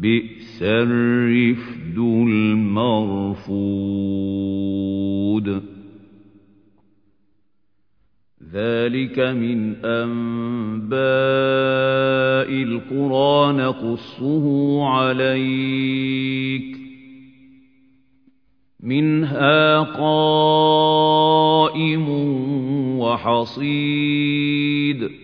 بئس الرفد المرفود. ذلك من أنباء القرى نقصه عليك. منها قائم وحصيد.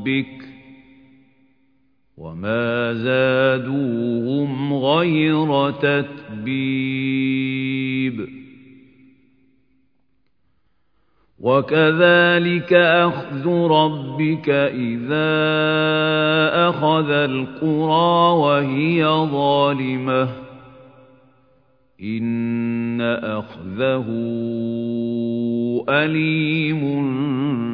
ربك وما زادوهم غير تتبيب. وكذلك أخذ ربك إذا أخذ القرى وهي ظالمة. إن أخذه أليم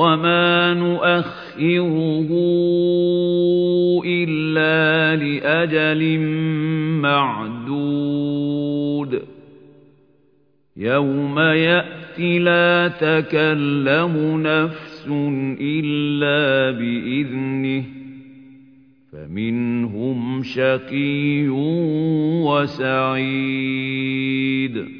وما نؤخره إلا لأجل معدود يوم يأتي لا تكلم نفس إلا بإذنه فمنهم شقي وسعيد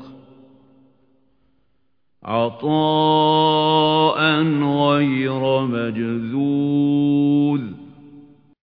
عطاء.